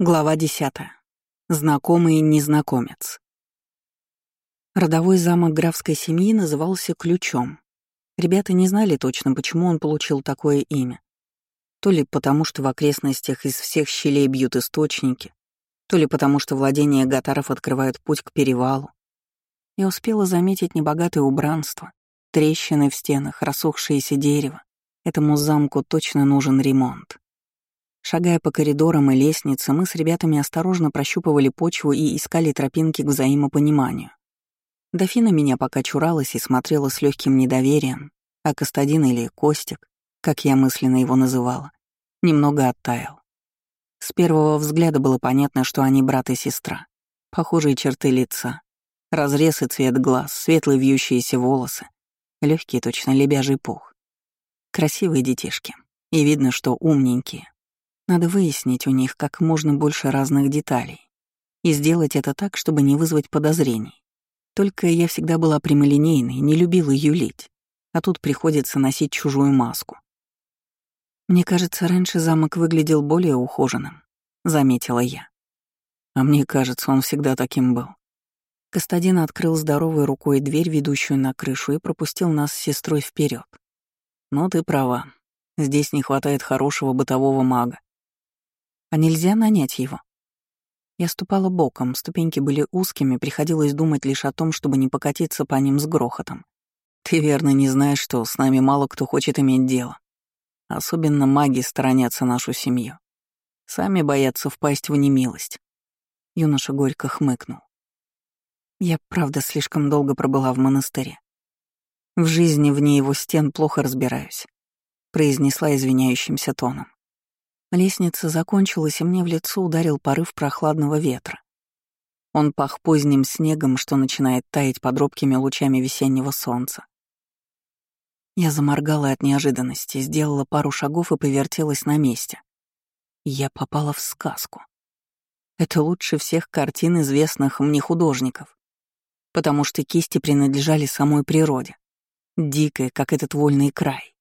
Глава десятая. Знакомый незнакомец. Родовой замок графской семьи назывался Ключом. Ребята не знали точно, почему он получил такое имя. То ли потому, что в окрестностях из всех щелей бьют источники, то ли потому, что владения гатаров открывают путь к перевалу. Я успела заметить небогатое убранство, трещины в стенах, рассохшееся дерево. Этому замку точно нужен ремонт. Шагая по коридорам и лестнице, мы с ребятами осторожно прощупывали почву и искали тропинки к взаимопониманию. Дофина меня пока чуралась и смотрела с легким недоверием, а Кастадин или Костик, как я мысленно его называла, немного оттаял. С первого взгляда было понятно, что они брат и сестра. Похожие черты лица, разрез и цвет глаз, светлые вьющиеся волосы, легкий точно лебяжий пух. Красивые детишки, и видно, что умненькие. Надо выяснить у них как можно больше разных деталей и сделать это так, чтобы не вызвать подозрений. Только я всегда была прямолинейной, не любила юлить, а тут приходится носить чужую маску. «Мне кажется, раньше замок выглядел более ухоженным», — заметила я. А мне кажется, он всегда таким был. Кастадин открыл здоровой рукой дверь, ведущую на крышу, и пропустил нас с сестрой вперед. «Ну, ты права. Здесь не хватает хорошего бытового мага. А нельзя нанять его? Я ступала боком, ступеньки были узкими, приходилось думать лишь о том, чтобы не покатиться по ним с грохотом. Ты верно не знаешь, что с нами мало кто хочет иметь дело. Особенно маги сторонятся нашу семью. Сами боятся впасть в немилость. Юноша горько хмыкнул. Я, правда, слишком долго пробыла в монастыре. В жизни вне его стен плохо разбираюсь, произнесла извиняющимся тоном. Лестница закончилась, и мне в лицо ударил порыв прохладного ветра. Он пах поздним снегом, что начинает таять под робкими лучами весеннего солнца. Я заморгала от неожиданности, сделала пару шагов и повертелась на месте. Я попала в сказку. Это лучше всех картин известных мне художников, потому что кисти принадлежали самой природе, дикой, как этот вольный край.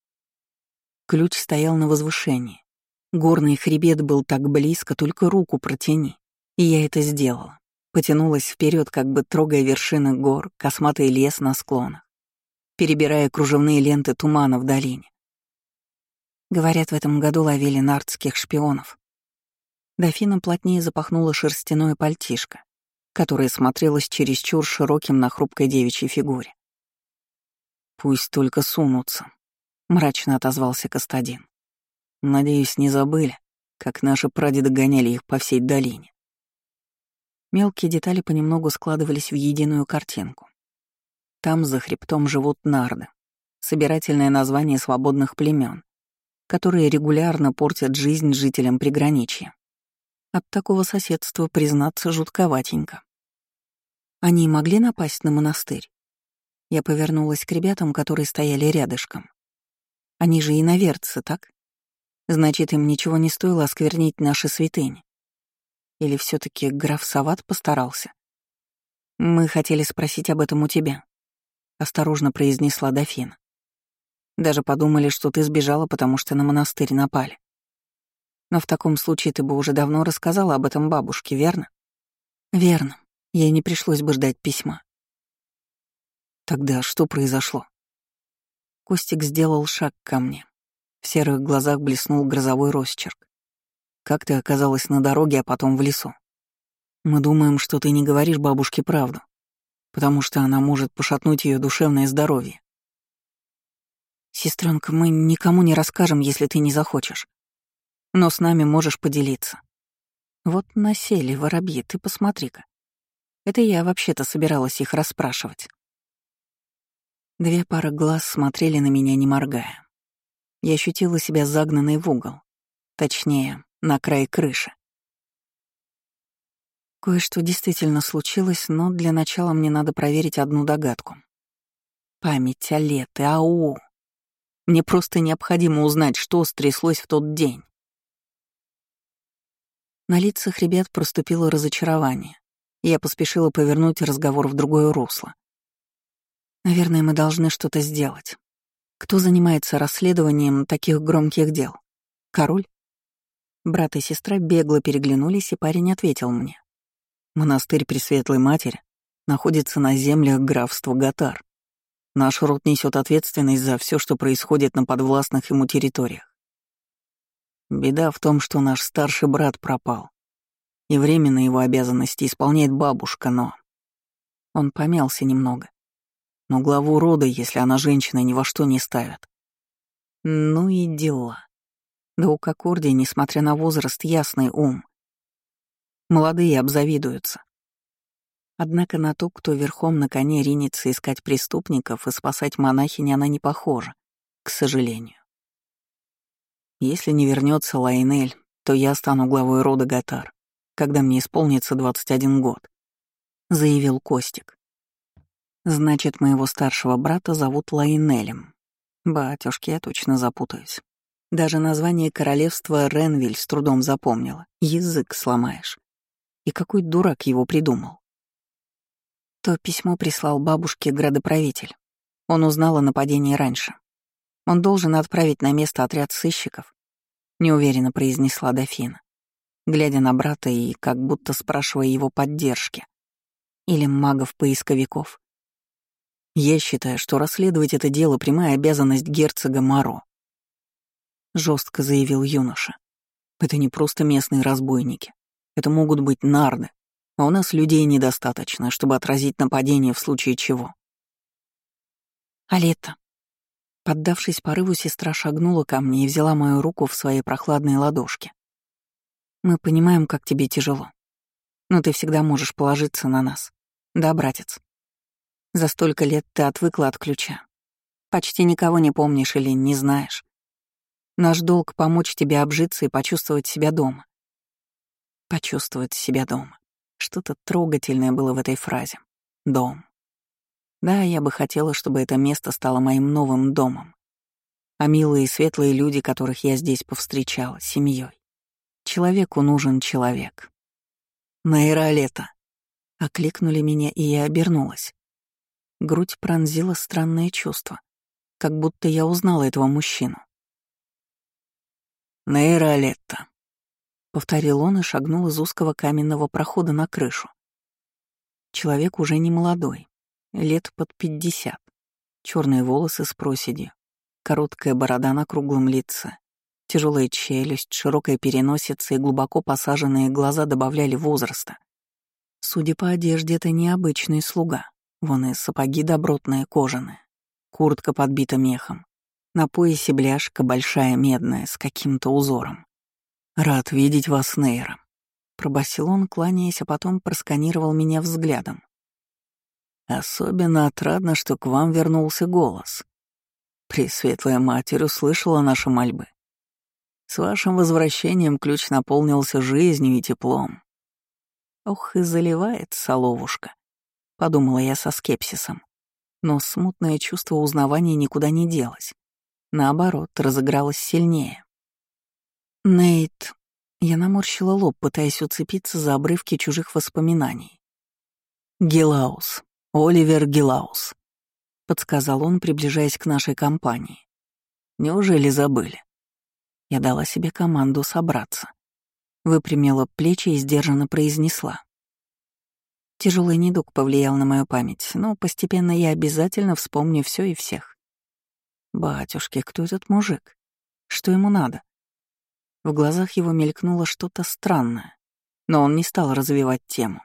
Ключ стоял на возвышении, Горный хребет был так близко, только руку протяни. И я это сделала. Потянулась вперед, как бы трогая вершины гор, косматый лес на склонах, перебирая кружевные ленты тумана в долине. Говорят, в этом году ловили нардских шпионов. Дофина плотнее запахнула шерстяное пальтишко, которое смотрелось чересчур широким на хрупкой девичьей фигуре. «Пусть только сунутся», — мрачно отозвался Кастадин. Надеюсь, не забыли, как наши прадеды гоняли их по всей долине. Мелкие детали понемногу складывались в единую картинку. Там за хребтом живут нарды, собирательное название свободных племен, которые регулярно портят жизнь жителям приграничья. От такого соседства, признаться, жутковатенько. Они могли напасть на монастырь? Я повернулась к ребятам, которые стояли рядышком. Они же иноверцы, так? Значит, им ничего не стоило осквернить наши святыни. Или все таки граф Сават постарался? Мы хотели спросить об этом у тебя, осторожно произнесла дофина. Даже подумали, что ты сбежала, потому что на монастырь напали. Но в таком случае ты бы уже давно рассказала об этом бабушке, верно? Верно. Ей не пришлось бы ждать письма. Тогда что произошло? Костик сделал шаг ко мне, в серых глазах блеснул грозовой росчерк. «Как ты оказалась на дороге, а потом в лесу? Мы думаем, что ты не говоришь бабушке правду, потому что она может пошатнуть ее душевное здоровье. Сестренка, мы никому не расскажем, если ты не захочешь. Но с нами можешь поделиться. Вот насели воробьи, ты посмотри-ка. Это я вообще-то собиралась их расспрашивать. Две пары глаз смотрели на меня, не моргая. Я ощутила себя загнанной в угол. Точнее, на край крыши. Кое-что действительно случилось, но для начала мне надо проверить одну догадку. Память о лете, ау. Мне просто необходимо узнать, что стряслось в тот день. На лицах ребят проступило разочарование. Я поспешила повернуть разговор в другое русло. Наверное, мы должны что-то сделать. Кто занимается расследованием таких громких дел? Король? Брат и сестра бегло переглянулись, и парень ответил мне. «Монастырь Пресветлой Матери находится на землях графства Гатар. Наш род несет ответственность за все, что происходит на подвластных ему территориях. Беда в том, что наш старший брат пропал, и временно его обязанности исполняет бабушка, но... Он помялся немного. Но главу рода, если она женщина, ни во что не ставят. Ну и дела. Да у Кокорди, несмотря на возраст, ясный ум. Молодые обзавидуются. Однако на ту, кто верхом на коне ринется искать преступников и спасать монахини, она не похожа, к сожалению. Если не вернется Лайнель, то я стану главой рода Гатар, когда мне исполнится 21 год, заявил Костик. Значит, моего старшего брата зовут Лайнелем. Батюшки, я точно запутаюсь. Даже название королевства Ренвиль с трудом запомнила. Язык сломаешь. И какой дурак его придумал. То письмо прислал бабушке градоправитель. Он узнал о нападении раньше. Он должен отправить на место отряд сыщиков, неуверенно произнесла дофина, глядя на брата и как будто спрашивая его поддержки. Или магов-поисковиков. Я считаю, что расследовать это дело — прямая обязанность герцога Маро. Жестко заявил юноша. Это не просто местные разбойники. Это могут быть нарды. А у нас людей недостаточно, чтобы отразить нападение в случае чего. Алета. Поддавшись порыву, сестра шагнула ко мне и взяла мою руку в свои прохладные ладошки. Мы понимаем, как тебе тяжело. Но ты всегда можешь положиться на нас. Да, братец? За столько лет ты отвыкла от ключа. Почти никого не помнишь или не знаешь. Наш долг — помочь тебе обжиться и почувствовать себя дома. Почувствовать себя дома. Что-то трогательное было в этой фразе. Дом. Да, я бы хотела, чтобы это место стало моим новым домом. А милые и светлые люди, которых я здесь повстречала, семьей. Человеку нужен человек. Наира лето. Окликнули меня, и я обернулась. Грудь пронзила странное чувство, как будто я узнала этого мужчину. «Нейра Летта», — повторил он и шагнул из узкого каменного прохода на крышу. Человек уже не молодой, лет под пятьдесят. Черные волосы с проседью, короткая борода на круглом лице, тяжелая челюсть, широкая переносица и глубоко посаженные глаза добавляли возраста. Судя по одежде, это необычный слуга. Вон и сапоги добротные, кожаные. Куртка подбита мехом. На поясе бляшка большая медная с каким-то узором. «Рад видеть вас, Нейра», — пробасил он, кланяясь, а потом просканировал меня взглядом. «Особенно отрадно, что к вам вернулся голос. Пресветлая Матерь услышала наши мольбы. С вашим возвращением ключ наполнился жизнью и теплом. Ох, и заливает соловушка подумала я со скепсисом. Но смутное чувство узнавания никуда не делось. Наоборот, разыгралось сильнее. Нейт. Я наморщила лоб, пытаясь уцепиться за обрывки чужих воспоминаний. Гелаус. Оливер Гелаус. Подсказал он, приближаясь к нашей компании. Неужели забыли? Я дала себе команду собраться. Выпрямила плечи и сдержанно произнесла. Тяжелый недуг повлиял на мою память, но постепенно я обязательно вспомню все и всех. Батюшки, кто этот мужик? Что ему надо? В глазах его мелькнуло что-то странное, но он не стал развивать тему.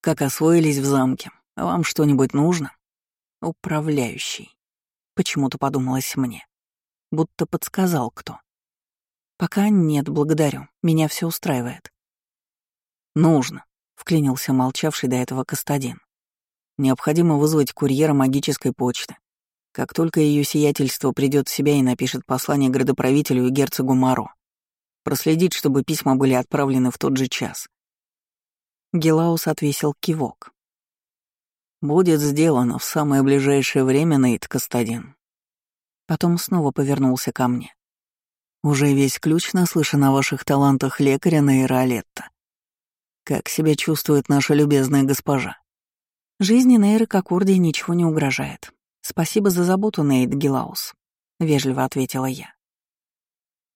Как освоились в замке? Вам что-нибудь нужно? Управляющий. Почему-то подумалось мне. Будто подсказал кто. Пока нет, благодарю. Меня все устраивает. Нужно вклинился молчавший до этого Кастадин. Необходимо вызвать курьера магической почты. Как только ее сиятельство придет в себя и напишет послание градоправителю и герцогу Маро. Проследить, чтобы письма были отправлены в тот же час. Гелаус отвесил кивок. «Будет сделано в самое ближайшее время, Нейт Кастадин». Потом снова повернулся ко мне. «Уже весь ключ наслышан о ваших талантах лекаря Нейра Алетта. Как себя чувствует наша любезная госпожа? Жизни Нейры Кокурди ничего не угрожает. Спасибо за заботу, Нейт Гилаус, — вежливо ответила я.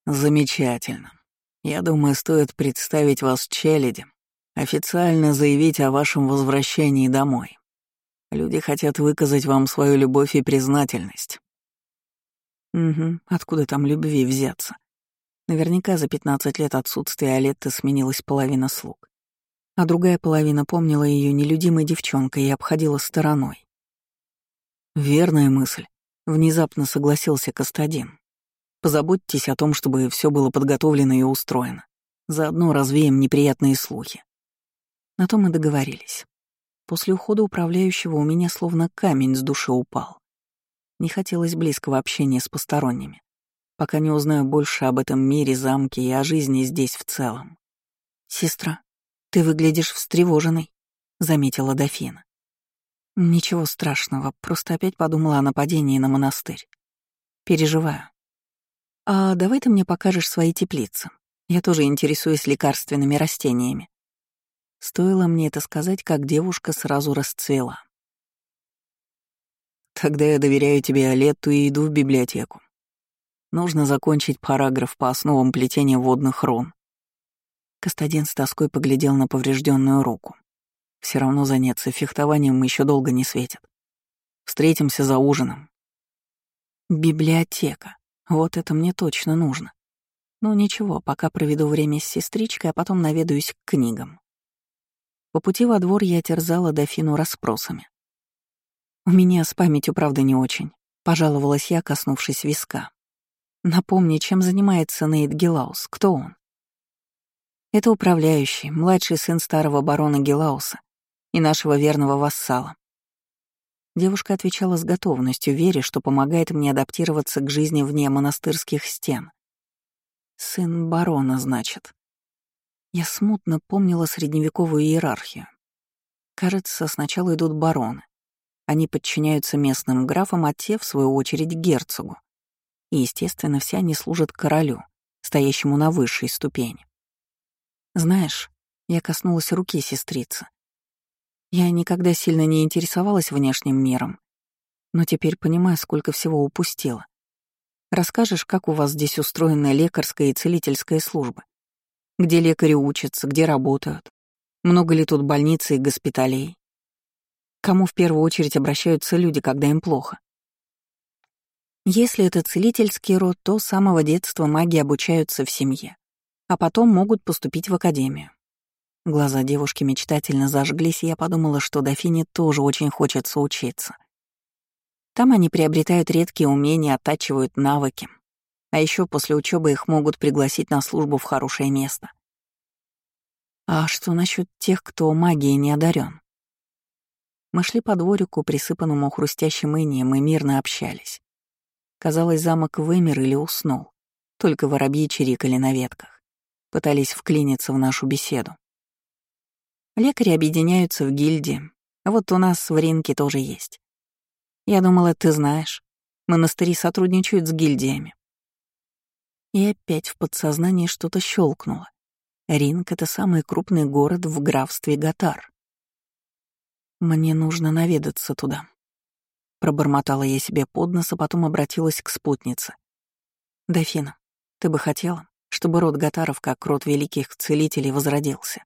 Замечательно. Я думаю, стоит представить вас челяди, официально заявить о вашем возвращении домой. Люди хотят выказать вам свою любовь и признательность. Угу, откуда там любви взяться? Наверняка за 15 лет отсутствия Алетты сменилась половина слуг. А другая половина помнила ее нелюдимой девчонкой и обходила стороной. Верная мысль. Внезапно согласился Кастадин. Позаботьтесь о том, чтобы все было подготовлено и устроено. Заодно развеем неприятные слухи. На то мы договорились. После ухода управляющего у меня словно камень с души упал. Не хотелось близкого общения с посторонними пока не узнаю больше об этом мире, замке и о жизни здесь в целом. «Сестра, ты выглядишь встревоженной», — заметила дофина. «Ничего страшного, просто опять подумала о нападении на монастырь. Переживаю. А давай ты мне покажешь свои теплицы. Я тоже интересуюсь лекарственными растениями». Стоило мне это сказать, как девушка сразу расцвела. «Тогда я доверяю тебе Олетту и иду в библиотеку. Нужно закончить параграф по основам плетения водных рун. Кастадин с тоской поглядел на поврежденную руку. Все равно заняться фехтованием еще долго не светит. Встретимся за ужином. Библиотека. Вот это мне точно нужно. Ну ничего, пока проведу время с сестричкой, а потом наведаюсь к книгам. По пути во двор я терзала дофину расспросами. У меня с памятью, правда, не очень. Пожаловалась я, коснувшись виска. Напомни, чем занимается Нейт Гелаус, кто он? Это управляющий, младший сын старого барона Гелауса и нашего верного вассала. Девушка отвечала с готовностью, веря, что помогает мне адаптироваться к жизни вне монастырских стен. Сын барона, значит. Я смутно помнила средневековую иерархию. Кажется, сначала идут бароны. Они подчиняются местным графам, а те, в свою очередь, герцогу и, естественно, все они служат королю, стоящему на высшей ступени. Знаешь, я коснулась руки сестрицы. Я никогда сильно не интересовалась внешним миром, но теперь понимаю, сколько всего упустила. Расскажешь, как у вас здесь устроена лекарская и целительская служба? Где лекари учатся, где работают? Много ли тут больниц и госпиталей? Кому в первую очередь обращаются люди, когда им плохо? Если это целительский род, то с самого детства маги обучаются в семье, а потом могут поступить в академию. Глаза девушки мечтательно зажглись, и я подумала, что дофине тоже очень хочется учиться. Там они приобретают редкие умения, оттачивают навыки. А еще после учебы их могут пригласить на службу в хорошее место. А что насчет тех, кто магией не одарен? Мы шли по дворику, присыпанному хрустящим инием, и мирно общались. Казалось, замок вымер или уснул. Только воробьи чирикали на ветках. Пытались вклиниться в нашу беседу. Лекари объединяются в гильдии. Вот у нас в Ринке тоже есть. Я думала, ты знаешь. Монастыри сотрудничают с гильдиями. И опять в подсознании что-то щелкнуло. Ринг — это самый крупный город в графстве Гатар. Мне нужно наведаться туда. Пробормотала я себе под нос, а потом обратилась к спутнице. «Дофина, ты бы хотела, чтобы род Гатаров, как род великих целителей, возродился?»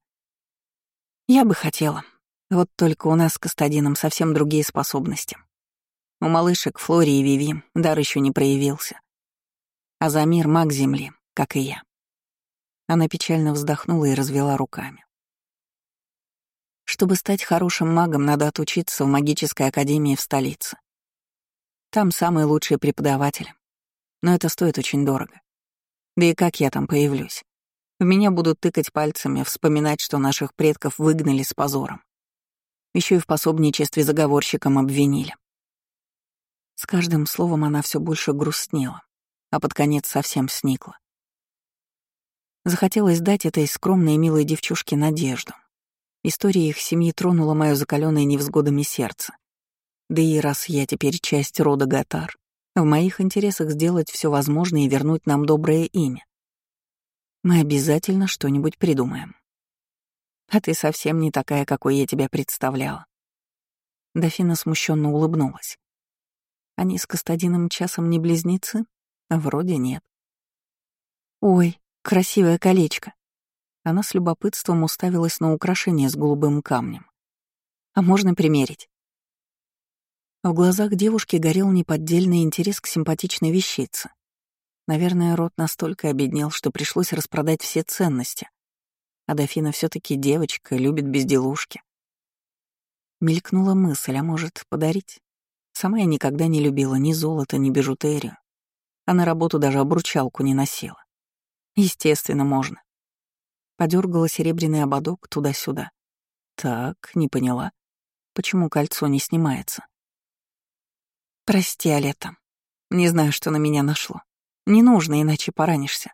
«Я бы хотела. Вот только у нас с Кастадином совсем другие способности. У малышек Флори и Виви дар еще не проявился. А за мир маг Земли, как и я». Она печально вздохнула и развела руками. Чтобы стать хорошим магом, надо отучиться в магической академии в столице. Там самые лучшие преподаватели. Но это стоит очень дорого. Да и как я там появлюсь? В меня будут тыкать пальцами, вспоминать, что наших предков выгнали с позором. Еще и в пособничестве заговорщикам обвинили. С каждым словом она все больше грустнела, а под конец совсем сникла. Захотелось дать этой скромной и милой девчушке надежду, История их семьи тронула мое закаленное невзгодами сердце. Да и раз я теперь часть рода Гатар, в моих интересах сделать все возможное и вернуть нам доброе имя. Мы обязательно что-нибудь придумаем. А ты совсем не такая, какой я тебя представляла. Дофина смущенно улыбнулась. Они с Кастадином часом не близнецы? Вроде нет. Ой, Красивое колечко. Она с любопытством уставилась на украшение с голубым камнем. А можно примерить? В глазах девушки горел неподдельный интерес к симпатичной вещице. Наверное, рот настолько обеднел, что пришлось распродать все ценности. А дофина все таки девочка, любит безделушки. Мелькнула мысль, а может, подарить? Сама я никогда не любила ни золото, ни бижутерию. А на работу даже обручалку не носила. Естественно, можно. Подергала серебряный ободок туда-сюда. Так, не поняла. Почему кольцо не снимается? Прости, Алета. Не знаю, что на меня нашло. Не нужно, иначе поранишься.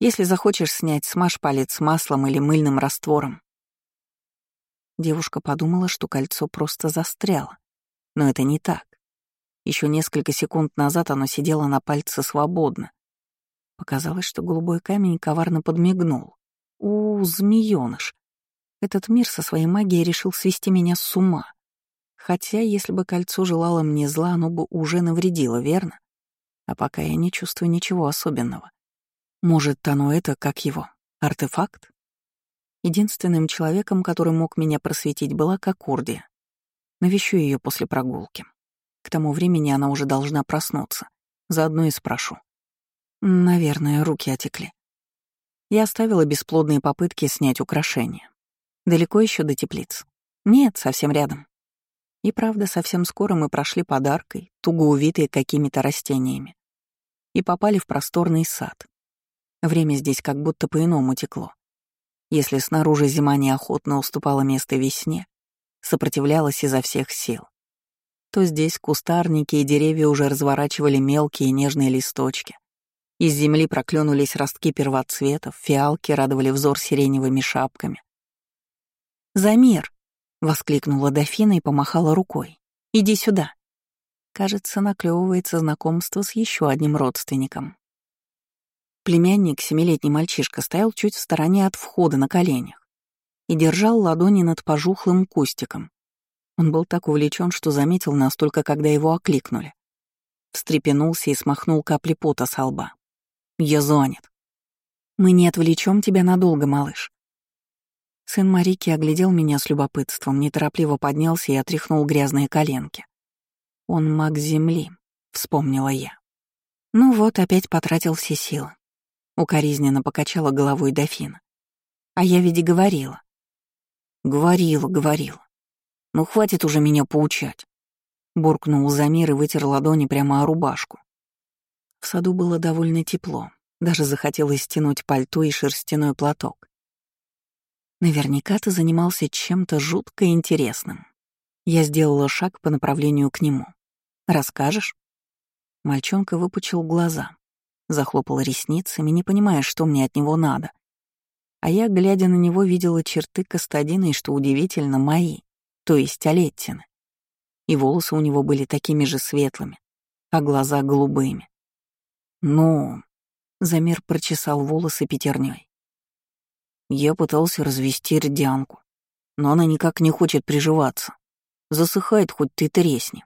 Если захочешь снять, смажь палец маслом или мыльным раствором. Девушка подумала, что кольцо просто застряло. Но это не так. Еще несколько секунд назад оно сидело на пальце свободно. Показалось, что голубой камень коварно подмигнул. У, змеёныш. Этот мир со своей магией решил свести меня с ума. Хотя, если бы кольцо желало мне зла, оно бы уже навредило, верно? А пока я не чувствую ничего особенного. Может, оно это, как его, артефакт? Единственным человеком, который мог меня просветить, была Кокурдия. Навещу ее после прогулки. К тому времени она уже должна проснуться. Заодно и спрошу. Наверное, руки отекли. Я оставила бесплодные попытки снять украшения. Далеко еще до теплиц? Нет, совсем рядом. И правда, совсем скоро мы прошли подаркой, туго увитые какими-то растениями, и попали в просторный сад. Время здесь как будто по-иному текло. Если снаружи зима неохотно уступала место весне, сопротивлялась изо всех сил, то здесь кустарники и деревья уже разворачивали мелкие нежные листочки. Из земли проклюнулись ростки первоцветов, фиалки радовали взор сиреневыми шапками. «Замир!» — воскликнула дофина и помахала рукой. «Иди сюда!» Кажется, наклевывается знакомство с еще одним родственником. Племянник, семилетний мальчишка, стоял чуть в стороне от входа на коленях и держал ладони над пожухлым кустиком. Он был так увлечен, что заметил нас только когда его окликнули. Встрепенулся и смахнул капли пота со лба. «Я занят». «Мы не отвлечем тебя надолго, малыш». Сын Марики оглядел меня с любопытством, неторопливо поднялся и отряхнул грязные коленки. «Он маг земли», — вспомнила я. Ну вот, опять потратил все силы. Укоризненно покачала головой дофина. А я ведь и говорила. Говорила, говорила. Ну хватит уже меня поучать. Буркнул Замир и вытер ладони прямо о рубашку. В саду было довольно тепло. Даже захотелось стянуть пальто и шерстяной платок. Наверняка ты занимался чем-то жутко интересным. Я сделала шаг по направлению к нему. Расскажешь? Мальчонка выпучил глаза захлопала ресницами, не понимая, что мне от него надо. А я, глядя на него, видела черты Кастадина и, что удивительно, мои, то есть Олеттины. И волосы у него были такими же светлыми, а глаза голубыми. «Ну...» — Замир прочесал волосы пятерней. Я пытался развести рдянку, но она никак не хочет приживаться. Засыхает, хоть ты тресни.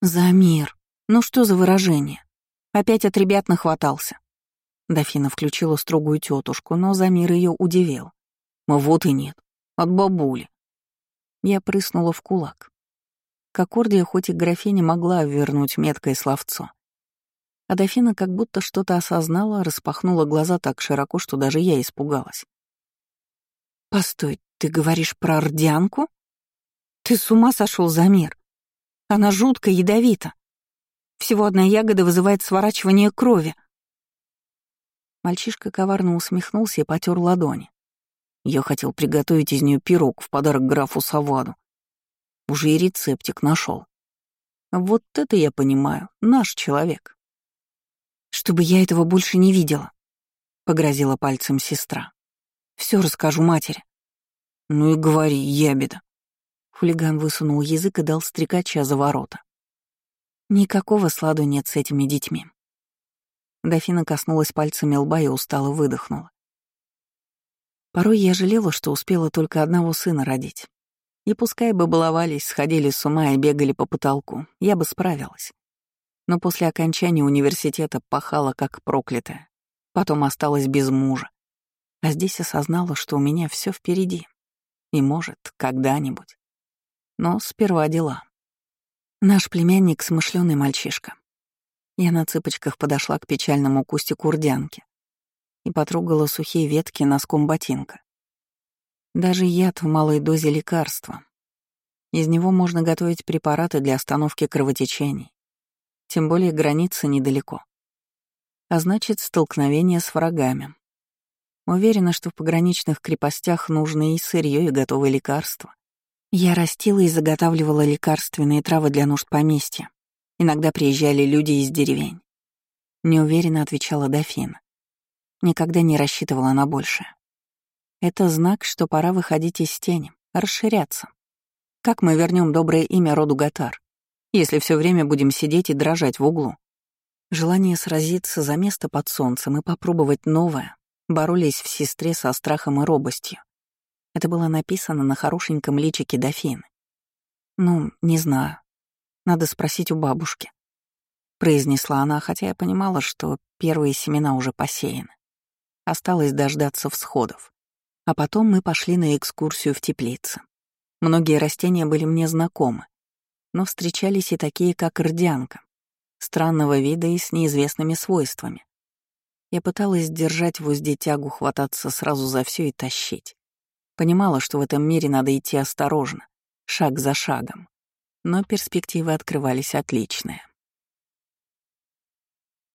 «Замир, ну что за выражение? Опять от ребят нахватался. Дофина включила строгую тетушку, но Замир ее удивил. А вот и нет. От бабули. Я прыснула в кулак. Кокордия хоть и графиня могла вернуть меткое словцо. А дофина как будто что-то осознала, распахнула глаза так широко, что даже я испугалась. «Постой, ты говоришь про ордянку? Ты с ума сошел, Замир? Она жутко ядовита. Всего одна ягода вызывает сворачивание крови. Мальчишка коварно усмехнулся и потер ладони. Я хотел приготовить из нее пирог в подарок графу Саваду. Уже и рецептик нашел. Вот это я понимаю, наш человек. Чтобы я этого больше не видела, погрозила пальцем сестра. Все расскажу матери. Ну и говори, ябеда. Хулиган высунул язык и дал стрекача за ворота. Никакого сладу нет с этими детьми. Дофина коснулась пальцами лба и устало выдохнула. Порой я жалела, что успела только одного сына родить. И пускай бы баловались, сходили с ума и бегали по потолку, я бы справилась. Но после окончания университета пахала как проклятая. Потом осталась без мужа. А здесь осознала, что у меня все впереди. И может, когда-нибудь. Но сперва дела. Наш племянник — смышленый мальчишка. Я на цыпочках подошла к печальному кустику рдянки и потрогала сухие ветки носком ботинка. Даже яд в малой дозе лекарства. Из него можно готовить препараты для остановки кровотечений. Тем более граница недалеко. А значит, столкновение с врагами. Уверена, что в пограничных крепостях нужны и сырье, и готовые лекарства. Я растила и заготавливала лекарственные травы для нужд поместья. Иногда приезжали люди из деревень. Неуверенно отвечала дофин. Никогда не рассчитывала на большее. Это знак, что пора выходить из тени, расширяться. Как мы вернем доброе имя роду Гатар, если все время будем сидеть и дрожать в углу? Желание сразиться за место под солнцем и попробовать новое боролись в сестре со страхом и робостью. Это было написано на хорошеньком личике дофины. Ну, не знаю, надо спросить у бабушки. Произнесла она, хотя я понимала, что первые семена уже посеяны. Осталось дождаться всходов. А потом мы пошли на экскурсию в теплице. Многие растения были мне знакомы, но встречались и такие, как рдянка, странного вида и с неизвестными свойствами. Я пыталась держать в узде тягу, хвататься сразу за все и тащить. Понимала, что в этом мире надо идти осторожно, шаг за шагом но перспективы открывались отличные.